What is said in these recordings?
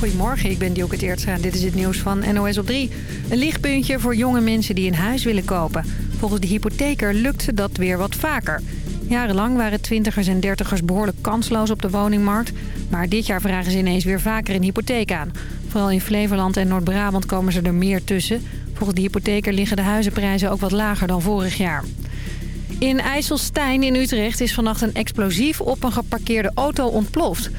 Goedemorgen, ik ben Teertstra en dit is het nieuws van NOS op 3. Een lichtpuntje voor jonge mensen die een huis willen kopen. Volgens de hypotheker lukt dat weer wat vaker. Jarenlang waren twintigers en dertigers behoorlijk kansloos op de woningmarkt. Maar dit jaar vragen ze ineens weer vaker een hypotheek aan. Vooral in Flevoland en Noord-Brabant komen ze er meer tussen. Volgens de hypotheker liggen de huizenprijzen ook wat lager dan vorig jaar. In IJsselstein in Utrecht is vannacht een explosief op een geparkeerde auto ontploft.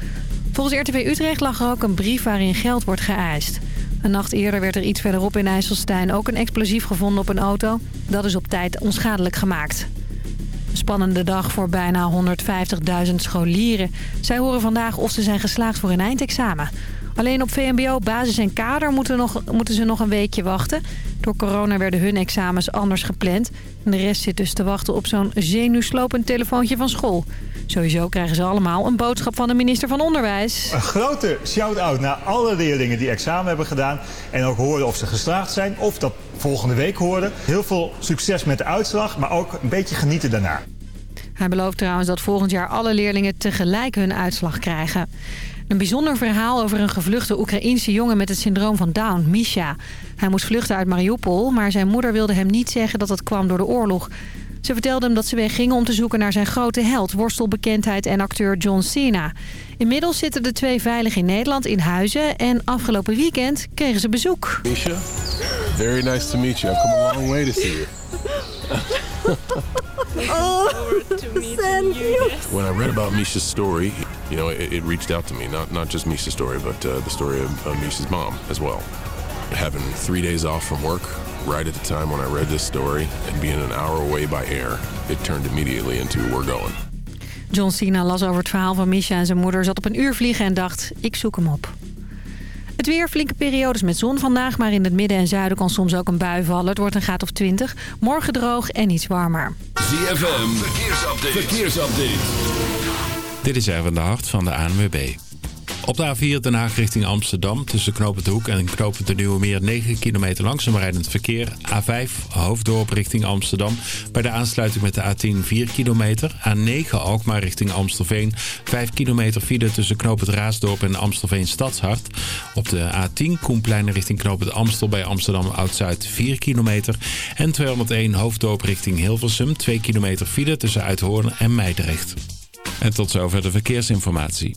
Volgens RTV Utrecht lag er ook een brief waarin geld wordt geëist. Een nacht eerder werd er iets verderop in IJsselstein ook een explosief gevonden op een auto. Dat is op tijd onschadelijk gemaakt. Spannende dag voor bijna 150.000 scholieren. Zij horen vandaag of ze zijn geslaagd voor een eindexamen. Alleen op VMBO, basis en kader moeten, nog, moeten ze nog een weekje wachten. Door corona werden hun examens anders gepland. De rest zit dus te wachten op zo'n zenuwslopend telefoontje van school. Sowieso krijgen ze allemaal een boodschap van de minister van Onderwijs. Een grote shout-out naar alle leerlingen die examen hebben gedaan. En ook horen of ze geslaagd zijn of dat volgende week horen. Heel veel succes met de uitslag, maar ook een beetje genieten daarna. Hij belooft trouwens dat volgend jaar alle leerlingen tegelijk hun uitslag krijgen. Een bijzonder verhaal over een gevluchte Oekraïense jongen met het syndroom van Down, Misha. Hij moest vluchten uit Mariupol, maar zijn moeder wilde hem niet zeggen dat het kwam door de oorlog. Ze vertelde hem dat ze weggingen om te zoeken naar zijn grote held, worstelbekendheid en acteur John Cena. Inmiddels zitten de twee veilig in Nederland in huizen en afgelopen weekend kregen ze bezoek. Misha, very nice to meet you. I've come a long way to see you. oh, thank you. When I read about Misha's story, you know, it, it reached out to me. Not not just Misha's story, but uh, the story of, of Misha's mom as well. Having three days off from work, right at the time when I read this story, and being an hour away by air, it turned immediately into we're going. John Cena las over het verhaal van Misha en zijn moeder, zat op een uur vliegen en dacht, ik zoek hem op. Het weer, flinke periodes met zon vandaag, maar in het midden en zuiden kan soms ook een bui vallen. Het wordt een graad of 20. Morgen droog en iets warmer. ZFM, verkeersupdate. verkeersupdate. Dit is even de hart van de ANWB. Op de A4 Den Haag richting Amsterdam tussen Knopend Hoek en Knopend de Nieuwe Meer 9 kilometer langzaam rijdend verkeer. A5 Hoofddorp richting Amsterdam. Bij de aansluiting met de A10 4 kilometer. A9 Alkmaar richting Amstelveen. 5 kilometer file tussen Knopend Raasdorp en Amstelveen Stadshart. Op de A10 Koenplein richting Knopend Amstel bij Amsterdam Oud-Zuid 4 kilometer. En 201 Hoofddorp richting Hilversum. 2 kilometer file tussen Uithoorn en Meidrecht. En tot zover de verkeersinformatie.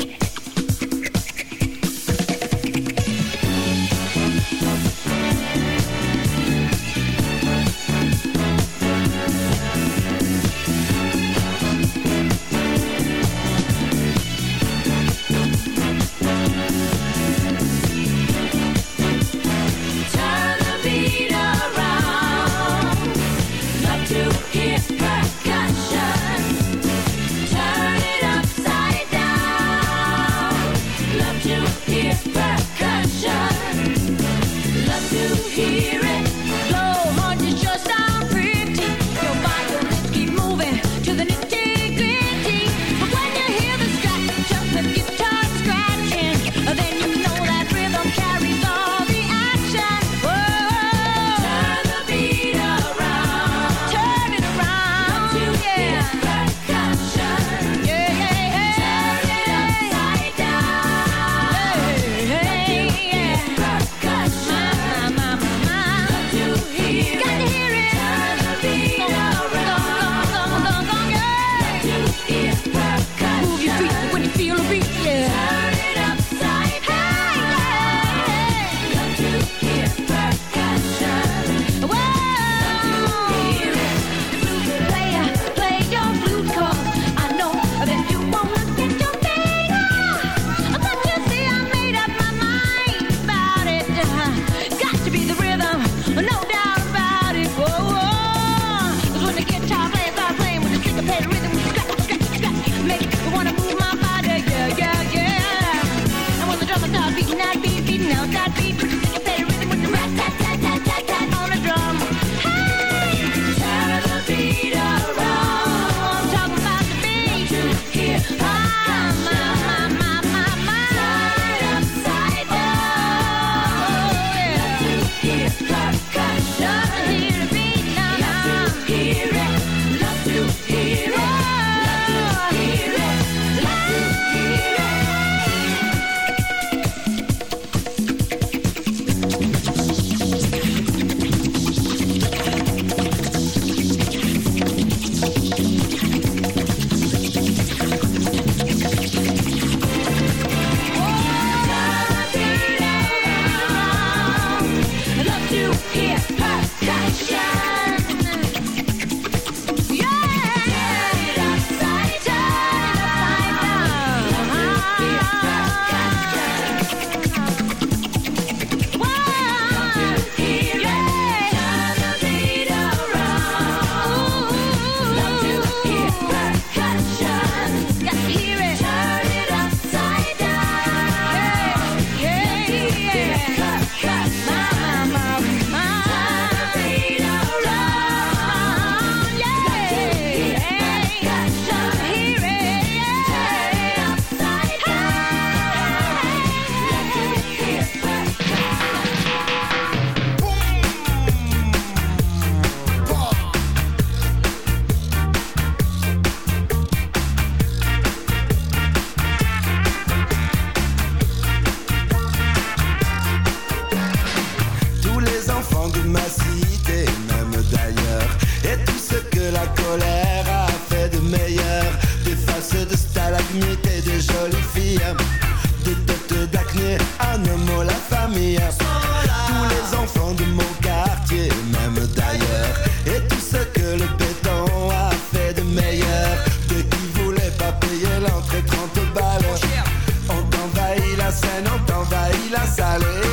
Dale.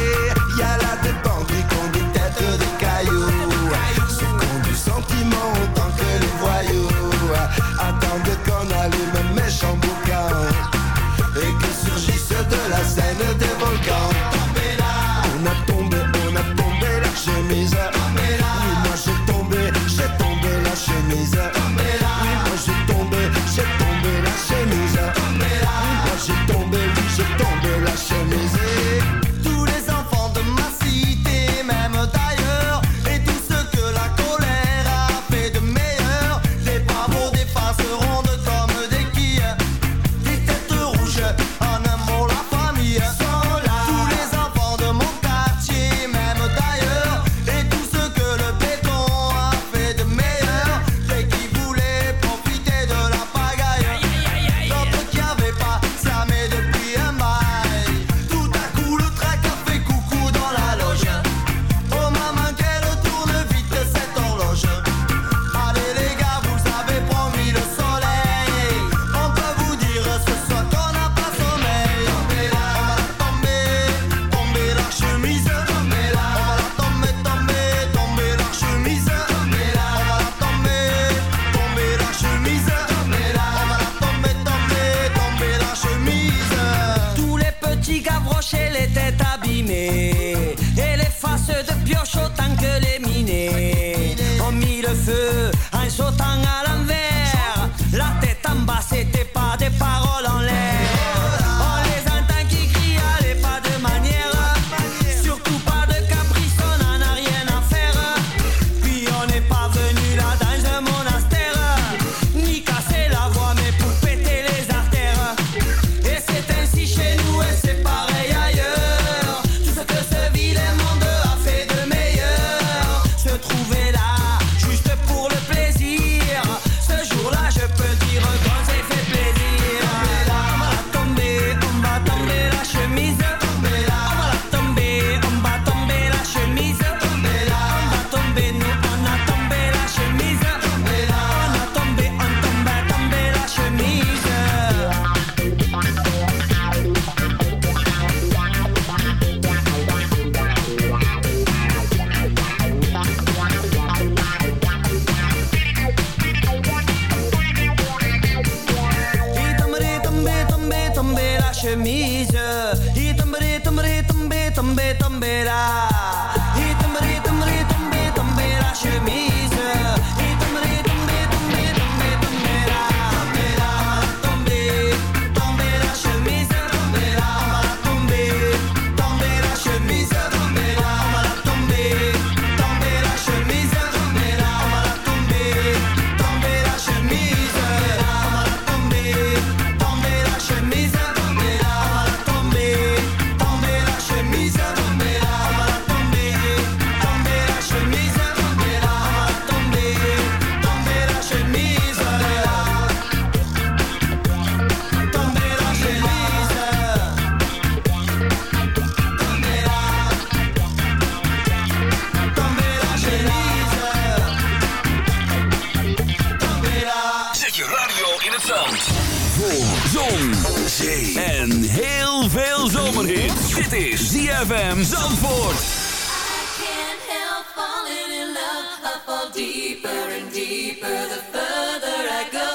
Zon, zee en heel veel zomerhit. Dit is ZFM Zandvoort. I can't help falling in love. I fall deeper and deeper the further I go.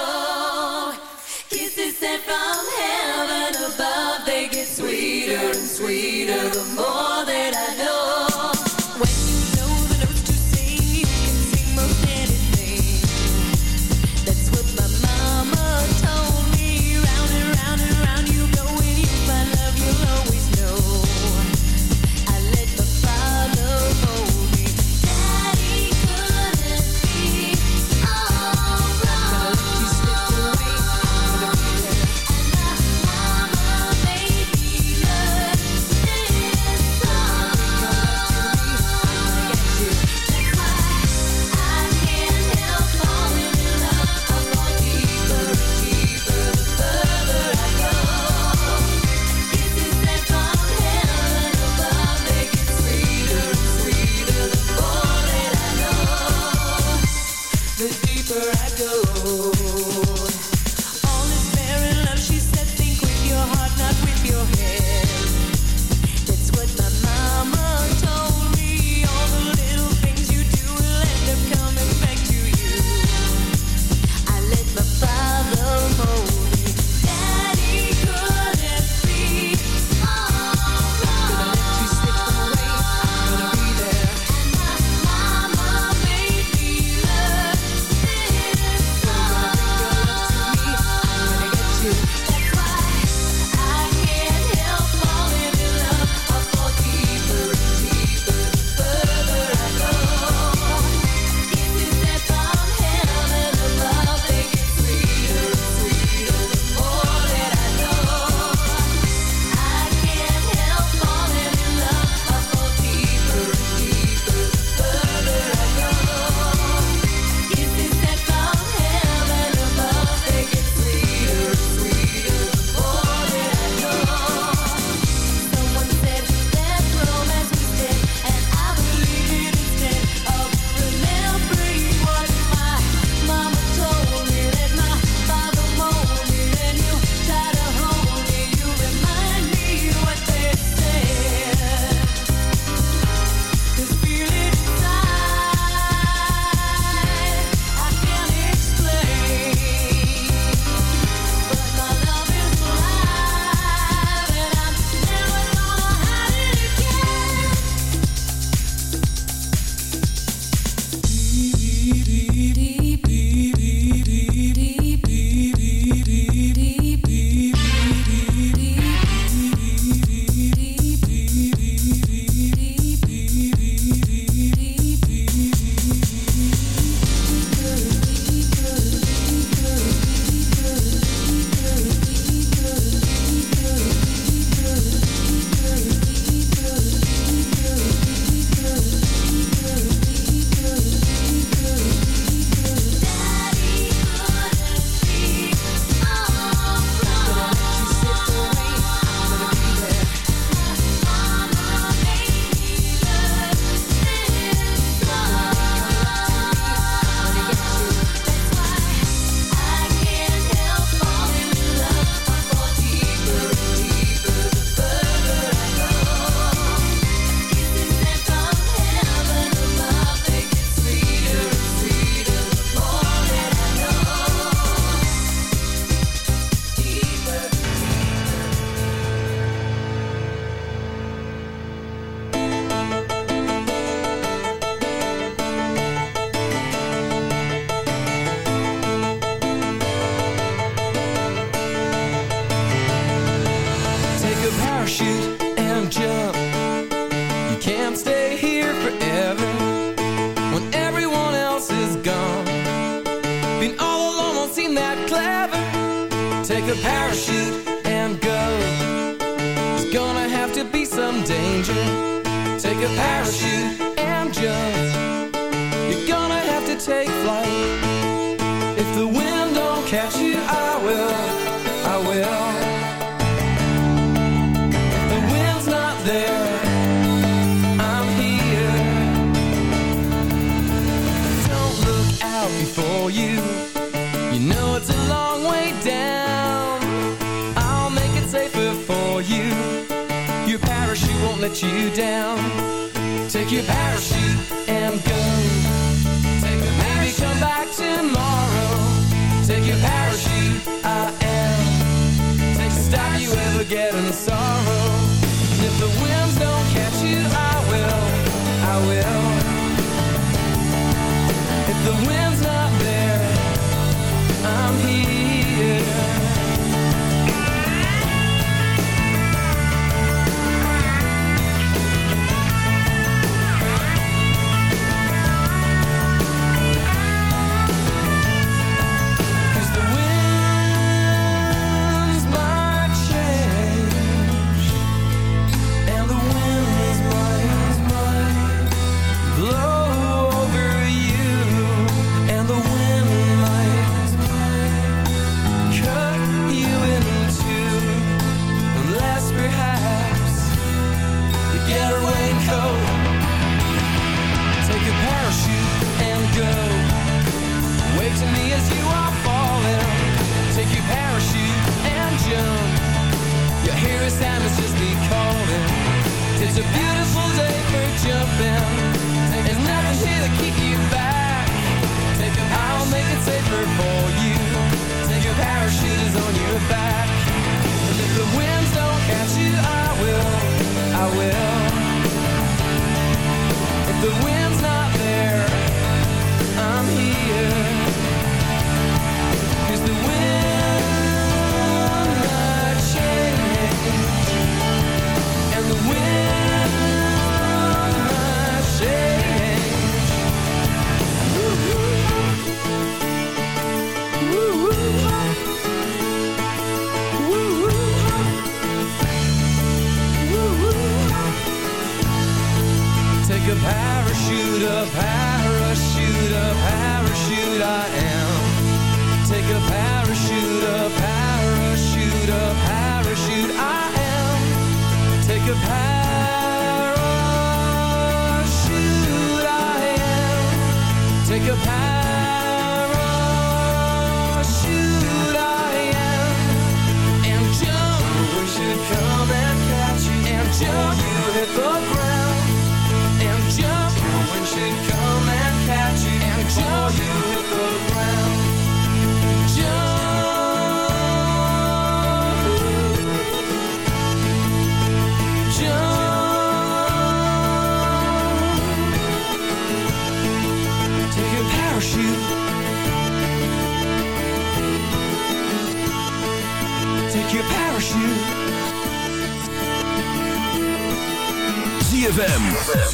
Kisses sent from heaven.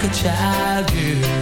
like a child you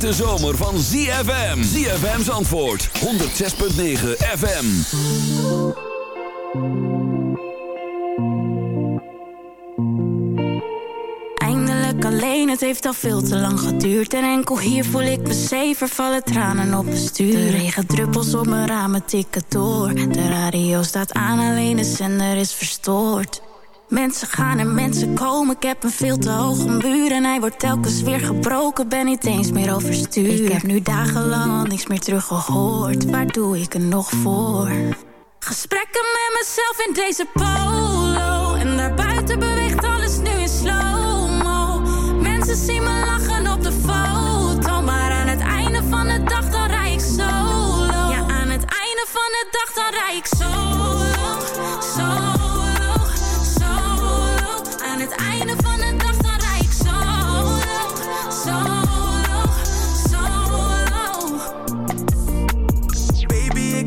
hete zomer van ZFM. ZFM's antwoord. 106.9 FM. Eindelijk alleen, het heeft al veel te lang geduurd. En enkel hier voel ik me zever, vallen tranen op mijn stuur. De regendruppels op mijn ramen tikken door. De radio staat aan, alleen de zender is verstoord Mensen gaan en mensen komen, ik heb een veel te hoge muur En hij wordt telkens weer gebroken, ben niet eens meer overstuur Ik heb nu dagenlang al niks meer teruggehoord. Waar doe ik er nog voor? Gesprekken met mezelf in deze polo. En daarbuiten beweegt alles nu in slow-mo. Mensen zien me lachen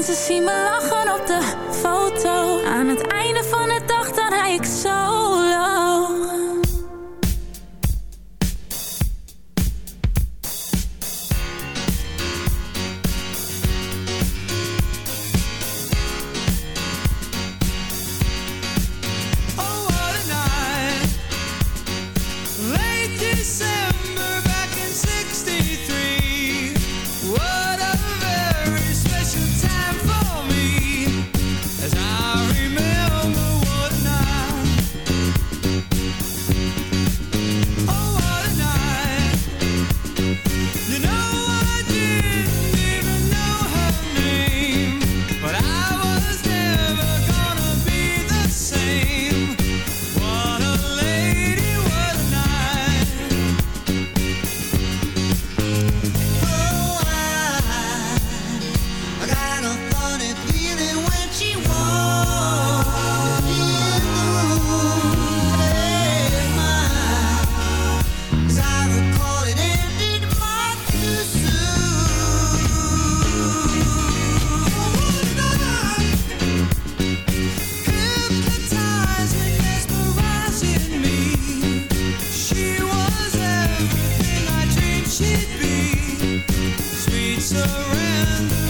Mensen zien me lachen op de foto. Aan het einde van de dag dan rij ik solo surrender,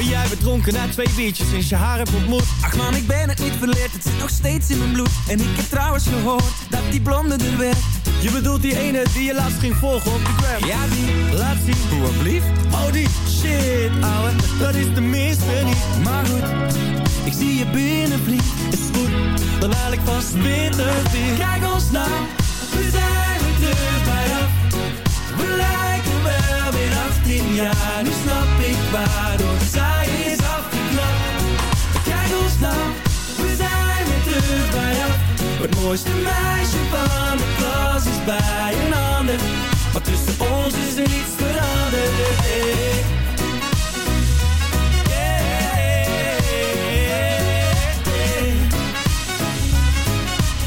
Maar jij bent dronken na twee biertjes sinds je haar hebt ontmoet Ach man, ik ben het niet verleerd, het zit nog steeds in mijn bloed En ik heb trouwens gehoord dat die blonde er werd Je bedoelt die ene die je laatst ging volgen op de gram? Ja, die. Laat zien. Hoe blief? Oh, die shit, ouwe, dat is de minste niet. Maar goed, ik zie je binnen, vriend Is goed, dan haal ik vast bitter weer. Kijk ons nou, we zijn weer terug bij af. We 18 jaar, nu snap ik waarom zij is afgeknapt. Kijk ons nou, we zijn weer terug bij af. Het mooiste meisje van de klas is bij een ander. Maar tussen ons is er niets veranderd.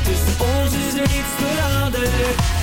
Tussen ons is er niets veranderd.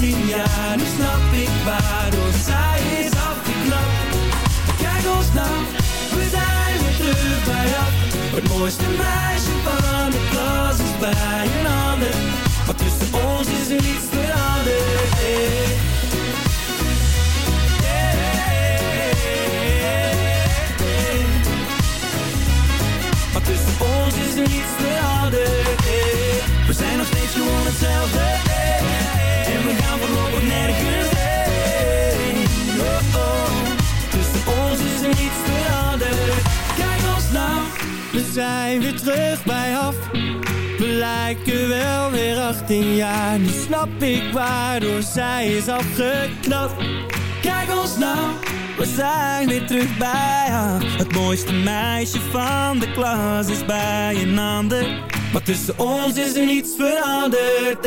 18 jaar, nu snap ik waarom zij is afgeknapt. Kijk ons nou, we zijn weer terug bij af. Het mooiste meisje van de klas is bij een ander. Maar tussen ons is er niets veranderd. Hey. Tussen ons is er niets veranderd. We zijn nog steeds gewoon hetzelfde zijn weer terug bij af We lijken wel weer 18 jaar. Nu snap ik waardoor zij is afgeknapt. Kijk ons nou. We zijn weer terug bij haar Het mooiste meisje van de klas is bij een ander. Maar tussen ons is er niets veranderd.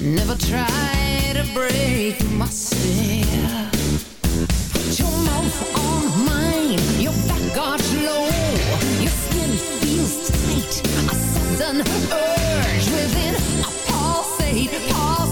Never try to break my stare. Put your mouth on mine. Your back arch low. Your skin feels tight. A sudden urge within. A pulsate, pulsate.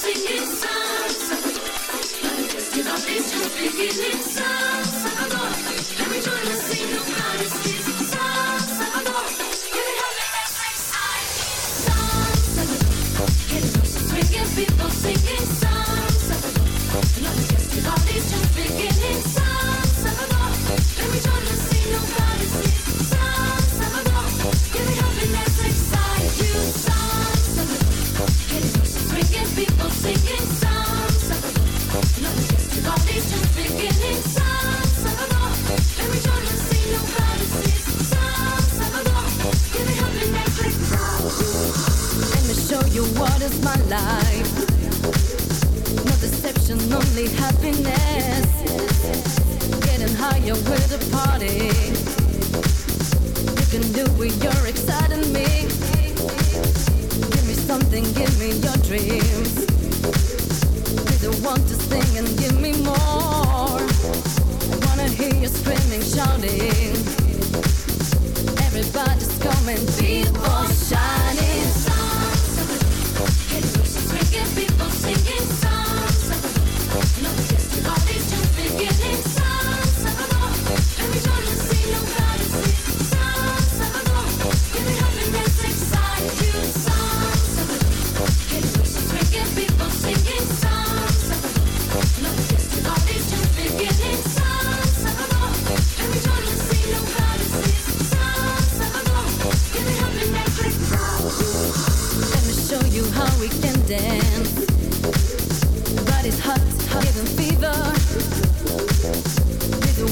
Singing songs, but just get off beginning songs.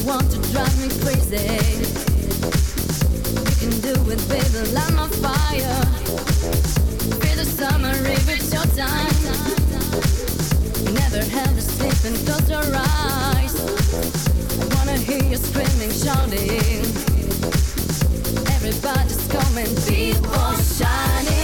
want to drive me crazy. You can do it, baby, light my fire. Feel the summer, if it's your time. Never have to sleep and close your eyes. I wanna hear you screaming, shouting. Everybody's coming, people shining.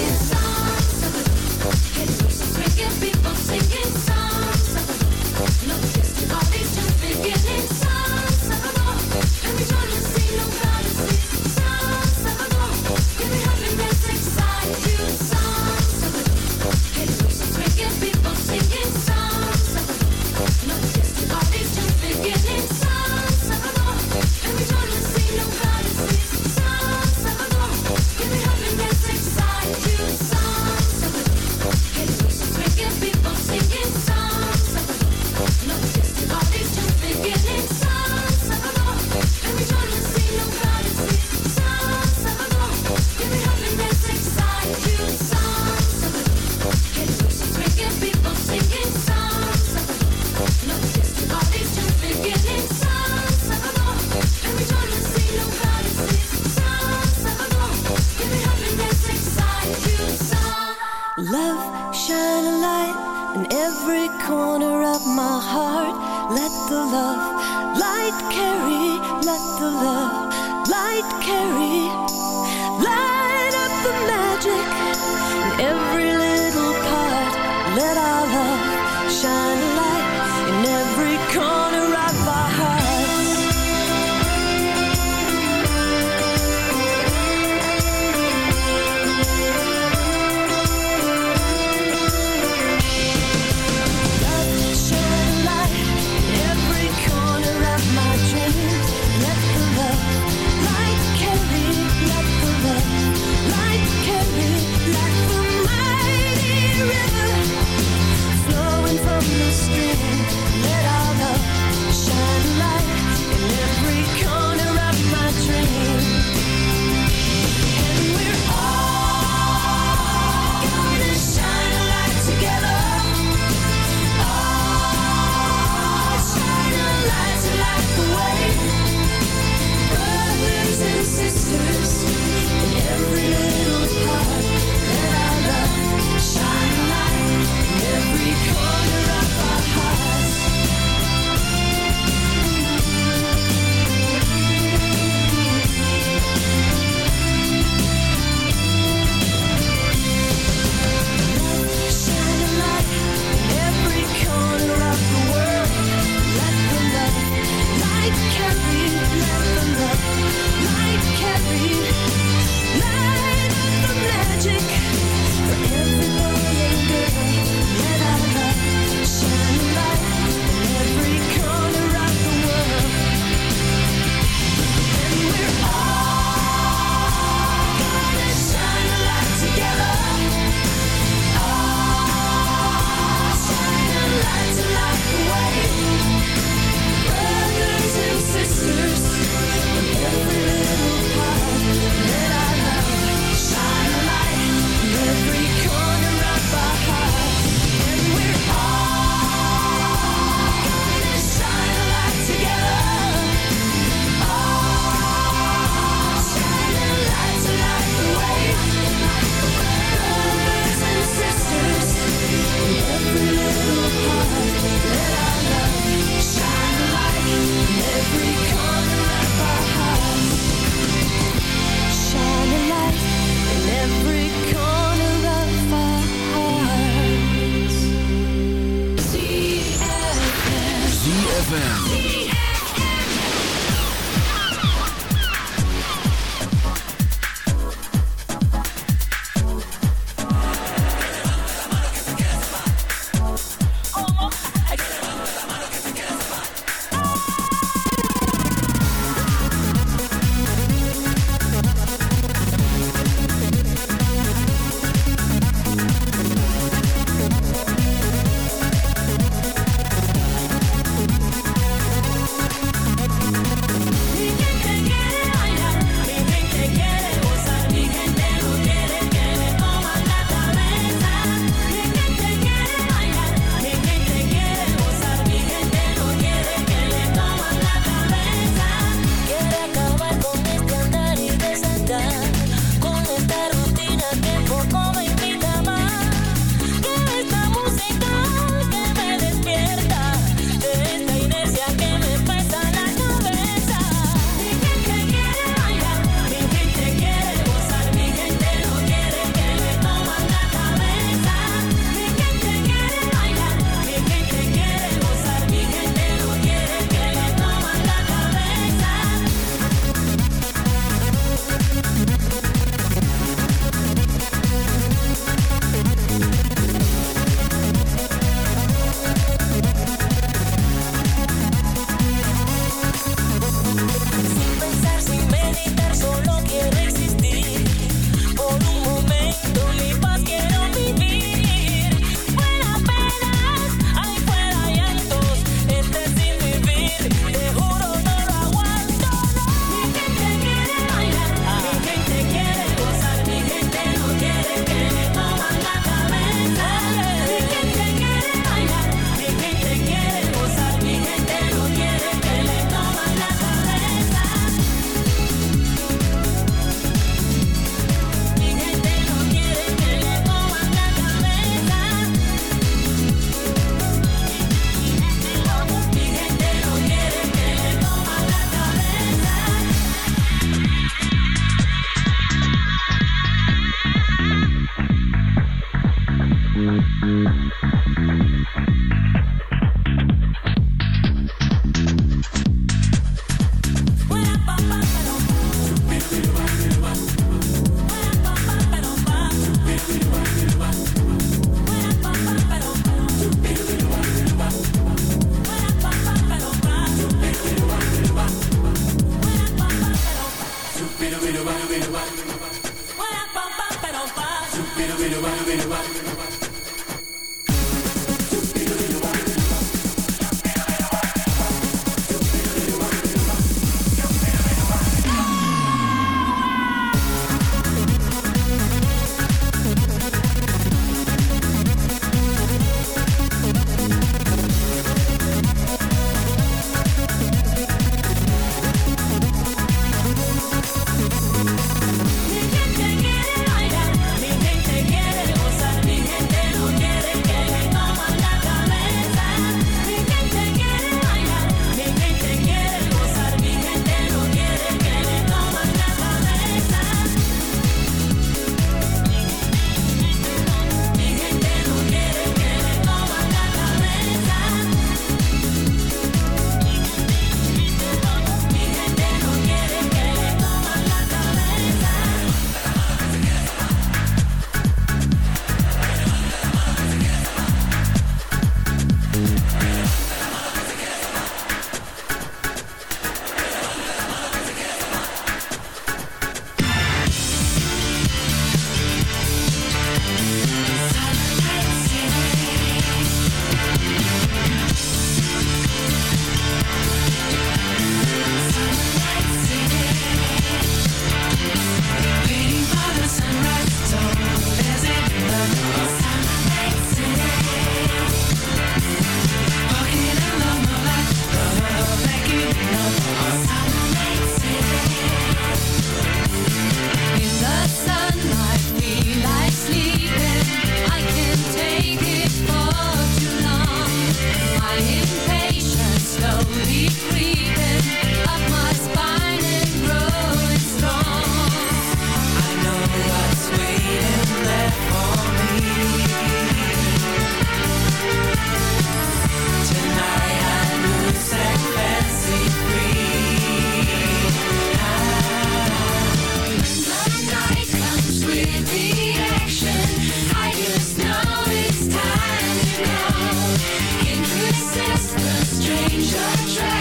stranger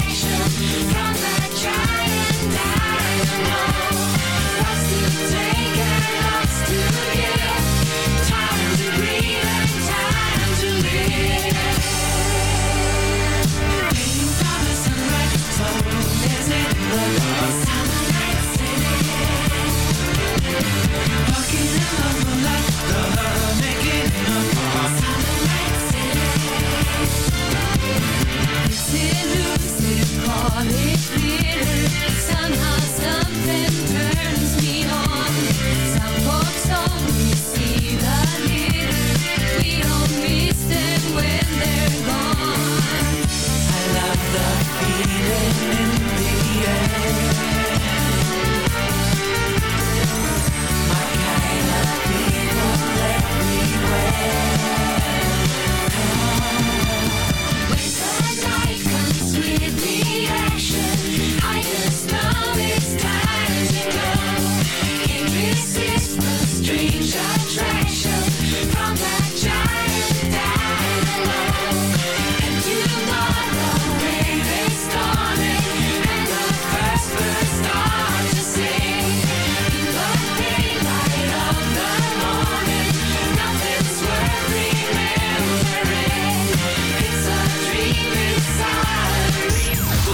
on here.